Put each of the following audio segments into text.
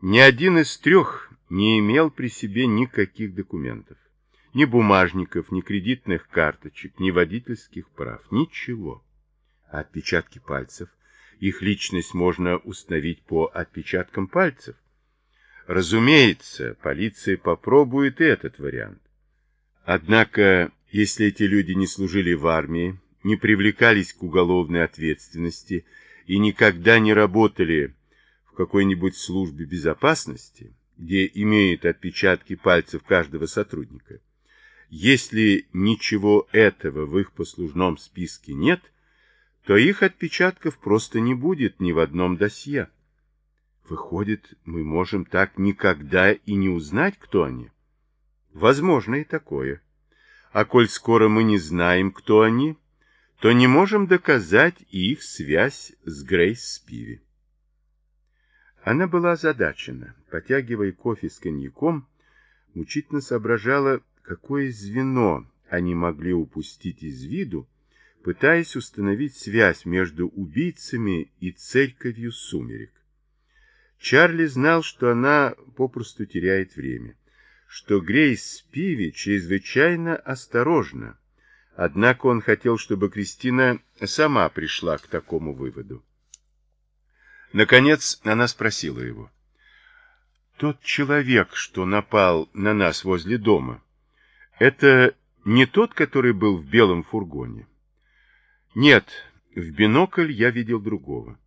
Ни один из трех не имел при себе никаких документов. Ни бумажников, ни кредитных карточек, ни водительских прав. Ничего. А отпечатки пальцев? Их личность можно установить по отпечаткам пальцев. Разумеется, полиция попробует этот вариант. Однако, если эти люди не служили в армии, не привлекались к уголовной ответственности и никогда не работали какой-нибудь службе безопасности, где имеют отпечатки пальцев каждого сотрудника, если ничего этого в их послужном списке нет, то их отпечатков просто не будет ни в одном досье. Выходит, мы можем так никогда и не узнать, кто они? Возможно и такое. А коль скоро мы не знаем, кто они, то не можем доказать их связь с Грейс Спиви. Она была озадачена, потягивая кофе с коньяком, мучительно соображала, какое звено они могли упустить из виду, пытаясь установить связь между убийцами и церковью сумерек. Чарли знал, что она попросту теряет время, что Грейс Спиви чрезвычайно осторожна, однако он хотел, чтобы Кристина сама пришла к такому выводу. Наконец она спросила его. «Тот человек, что напал на нас возле дома, это не тот, который был в белом фургоне?» «Нет, в бинокль я видел другого».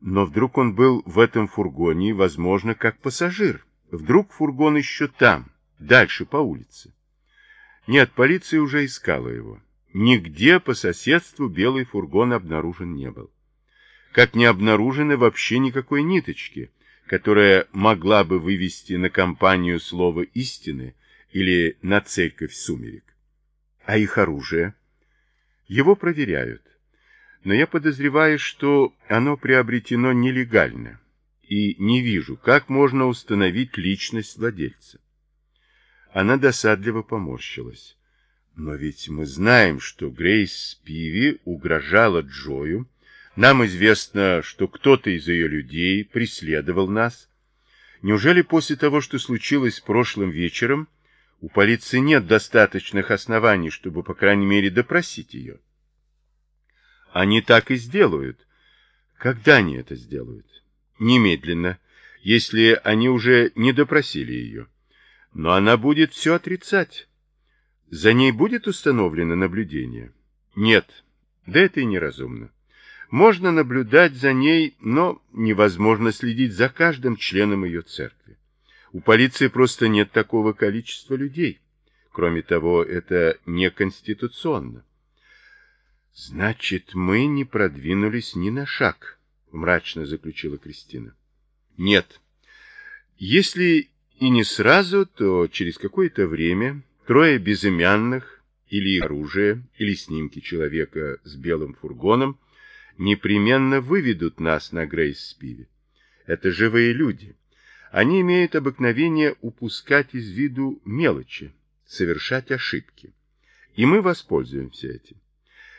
Но вдруг он был в этом фургоне, возможно, как пассажир. Вдруг фургон еще там, дальше по улице. Нет, полиция уже искала его. Нигде по соседству белый фургон обнаружен не был. Как не обнаружено вообще никакой ниточки, которая могла бы вывести на компанию слово истины или на церковь сумерек. А их оружие? Его проверяют но я подозреваю, что оно приобретено нелегально, и не вижу, как можно установить личность владельца. Она досадливо поморщилась. Но ведь мы знаем, что Грейс Спиви угрожала Джою. Нам известно, что кто-то из ее людей преследовал нас. Неужели после того, что случилось прошлым вечером, у полиции нет достаточных оснований, чтобы, по крайней мере, допросить ее? Они так и сделают. Когда они это сделают? Немедленно, если они уже не допросили ее. Но она будет все отрицать. За ней будет установлено наблюдение? Нет, да это и неразумно. Можно наблюдать за ней, но невозможно следить за каждым членом ее церкви. У полиции просто нет такого количества людей. Кроме того, это неконституционно. Значит, мы не продвинулись ни на шаг, мрачно заключила Кристина. Нет. Если и не сразу, то через какое-то время трое безымянных или оружие, или снимки человека с белым фургоном непременно выведут нас на Грейс-Спиве. Это живые люди. Они имеют обыкновение упускать из виду мелочи, совершать ошибки. И мы воспользуемся этим.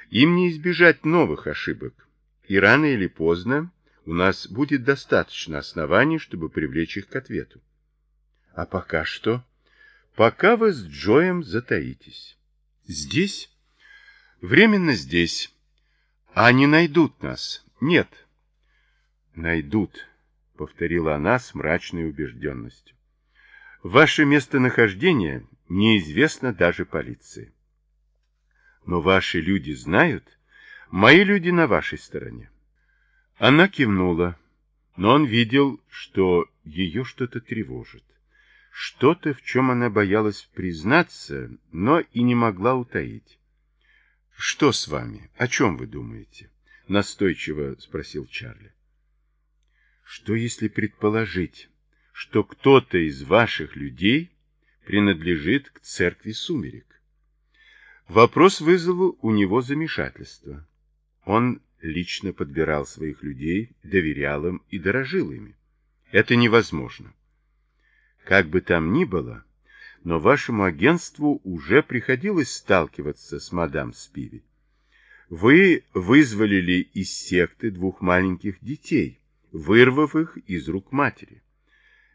Им не избежать новых ошибок, и рано или поздно у нас будет достаточно оснований, чтобы привлечь их к ответу. А пока что? Пока вы с Джоем затаитесь. Здесь? Временно здесь. А они найдут нас? Нет. Найдут, повторила она с мрачной убежденностью. Ваше местонахождение неизвестно даже полиции. Но ваши люди знают? Мои люди на вашей стороне. Она кивнула, но он видел, что ее что-то тревожит. Что-то, в чем она боялась признаться, но и не могла утаить. «Что с вами? О чем вы думаете?» — настойчиво спросил Чарли. «Что, если предположить, что кто-то из ваших людей принадлежит к церкви сумерек?» Вопрос вызвал у него замешательство. Он лично подбирал своих людей, доверял им и дорожил ими. Это невозможно. Как бы там ни было, но вашему агентству уже приходилось сталкиваться с мадам Спиви. Вы вызволили из секты двух маленьких детей, вырвав их из рук матери.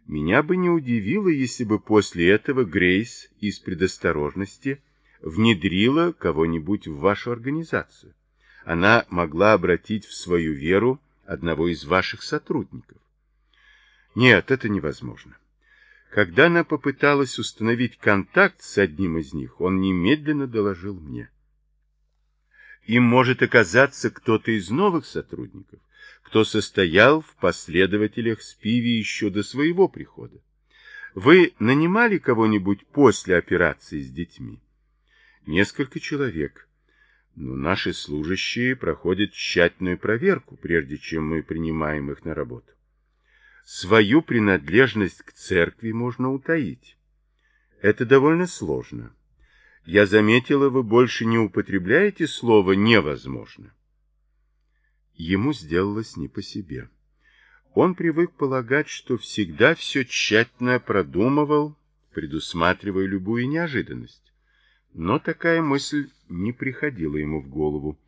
Меня бы не удивило, если бы после этого Грейс из предосторожности внедрила кого-нибудь в вашу организацию. Она могла обратить в свою веру одного из ваших сотрудников. Нет, это невозможно. Когда она попыталась установить контакт с одним из них, он немедленно доложил мне. Им может оказаться кто-то из новых сотрудников, кто состоял в последователях Спиви еще до своего прихода. Вы нанимали кого-нибудь после операции с детьми? Несколько человек. Но наши служащие проходят тщательную проверку, прежде чем мы принимаем их на работу. Свою принадлежность к церкви можно утаить. Это довольно сложно. Я заметила, вы больше не употребляете слово «невозможно». Ему сделалось не по себе. Он привык полагать, что всегда все тщательно продумывал, предусматривая любую неожиданность. Но такая мысль не приходила ему в голову.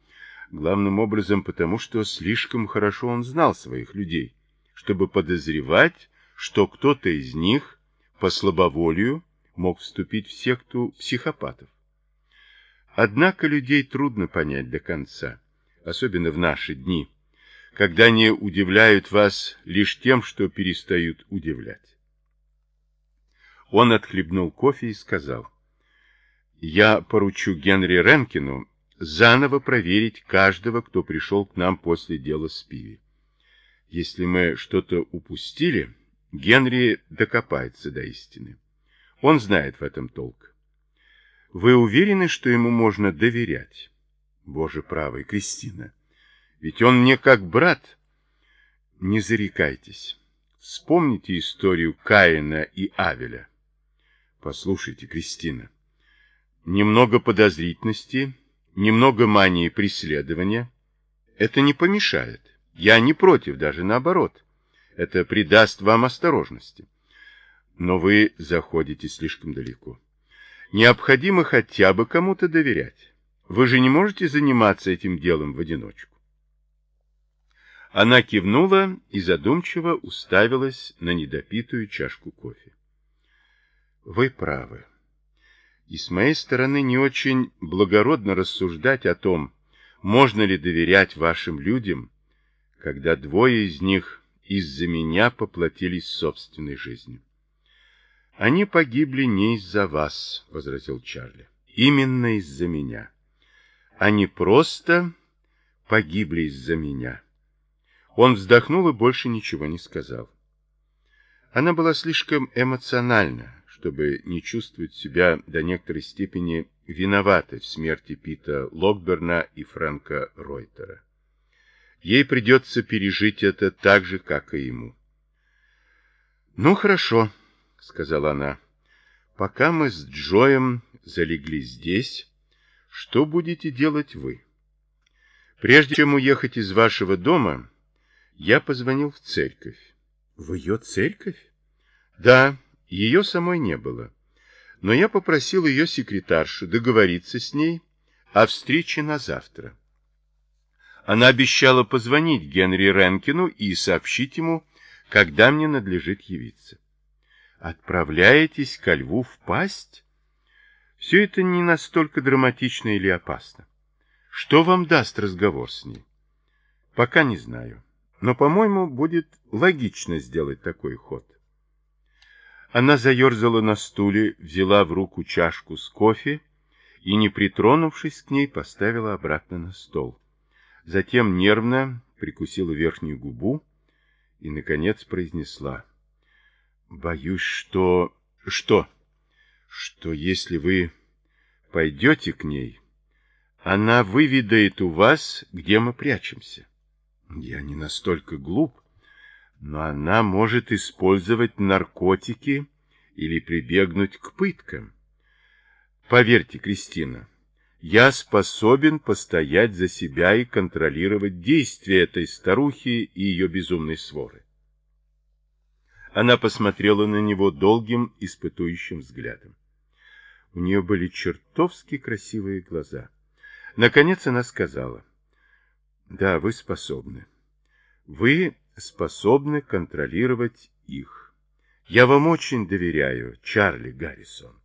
Главным образом потому, что слишком хорошо он знал своих людей чтобы подозревать, что кто-то из них по слабоволию мог вступить в секту психопатов. Однако людей трудно понять до конца, особенно в наши дни, когда они удивляют вас лишь тем, что перестают удивлять. Он отхлебнул кофе и сказал, «Я поручу Генри Ренкину заново проверить каждого, кто пришел к нам после дела с Пиви. Если мы что-то упустили, Генри докопается до истины. Он знает в этом толк. Вы уверены, что ему можно доверять? Боже правый, Кристина, ведь он мне как брат. Не зарекайтесь. Вспомните историю Каина и Авеля. Послушайте, Кристина, немного подозрительности, немного мании преследования — это не помешает. Я не против, даже наоборот. Это придаст вам осторожности. Но вы заходите слишком далеко. Необходимо хотя бы кому-то доверять. Вы же не можете заниматься этим делом в одиночку. Она кивнула и задумчиво уставилась на недопитую чашку кофе. Вы правы. И с моей стороны не очень благородно рассуждать о том, можно ли доверять вашим людям, когда двое из них из-за меня поплатились собственной жизнью. Они погибли не из-за вас, возразил Чарли. Именно из-за меня. Они просто погибли из-за меня. Он вздохнул и больше ничего не сказал. Она была слишком эмоциональна, чтобы не чувствовать себя до некоторой степени виноватой в смерти Пита Локберна и Фрэнка Ройтера. Ей придется пережить это так же, как и ему. «Ну, хорошо», — сказала она. «Пока мы с Джоем залегли здесь, что будете делать вы? Прежде чем уехать из вашего дома, я позвонил в церковь». «В ее церковь?» «Да, ее самой не было. Но я попросил ее секретаршу договориться с ней о встрече на завтра». Она обещала позвонить Генри Ренкину и сообщить ему, когда мне надлежит явиться. Отправляетесь ко льву в пасть? Все это не настолько драматично или опасно. Что вам даст разговор с ней? Пока не знаю. Но, по-моему, будет логично сделать такой ход. Она заерзала на стуле, взяла в руку чашку с кофе и, не притронувшись к ней, поставила обратно на стол. Затем нервно прикусила верхнюю губу и, наконец, произнесла. «Боюсь, что... что? Что если вы пойдете к ней, она выведает у вас, где мы прячемся. Я не настолько глуп, но она может использовать наркотики или прибегнуть к пыткам. Поверьте, Кристина, я способен постоять за себя и контролировать действия этой старухи и ее безумной своры. Она посмотрела на него долгим, испытующим взглядом. У нее были чертовски красивые глаза. Наконец она сказала, «Да, вы способны. Вы способны контролировать их. Я вам очень доверяю, Чарли Гаррисон.